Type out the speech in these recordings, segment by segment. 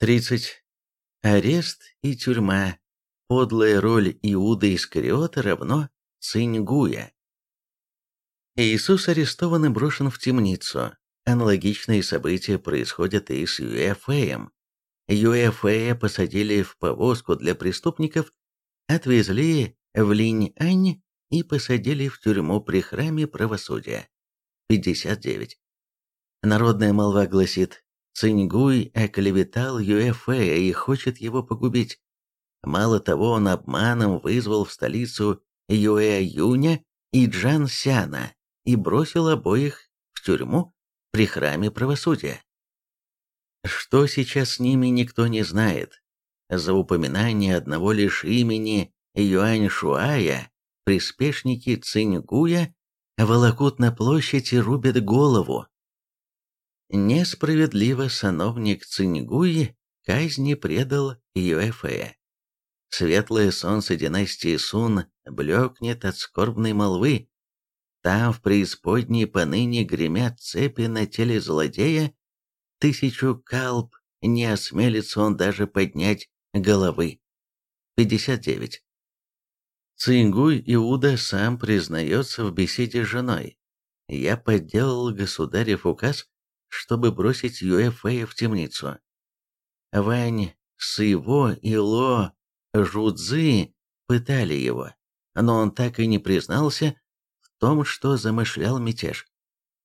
30. Арест и тюрьма. Подлая роль Иуда Искариота равно Цингуя. Иисус арестован и брошен в темницу. Аналогичные события происходят и с Юэфеем. Юэфея посадили в повозку для преступников, отвезли в Линь-Ань и посадили в тюрьму при храме правосудия. 59. Народная молва гласит, Циньгуй оклеветал Юэфея и хочет его погубить. Мало того, он обманом вызвал в столицу Юэ-Юня и Джан Сяна и бросил обоих в тюрьму при храме правосудия. Что сейчас с ними, никто не знает. За упоминание одного лишь имени Юань Шуая приспешники Циньгуя волокут на площадь и рубят голову. Несправедливо сановник Циньгуй казни предал Юэфэя. Светлое солнце династии Сун блекнет от скорбной молвы. Там в преисподней поныне гремят цепи на теле злодея, тысячу калп не осмелится он даже поднять головы. 59. Цингуй Иуда сам признается в беседе с женой. «Я подделал государев указ, чтобы бросить Юэфэя в темницу. Вань Сыво и Ло Жудзы пытали его, но он так и не признался в том, что замышлял мятеж.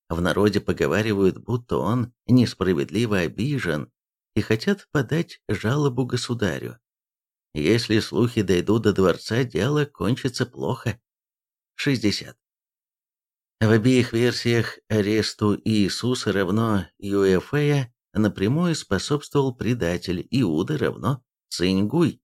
В народе поговаривают, будто он несправедливо обижен и хотят подать жалобу государю. Если слухи дойдут до дворца, дело кончится плохо. 60. В обеих версиях аресту Иисуса равно Юэфея напрямую способствовал предатель Иуда равно Цингуй.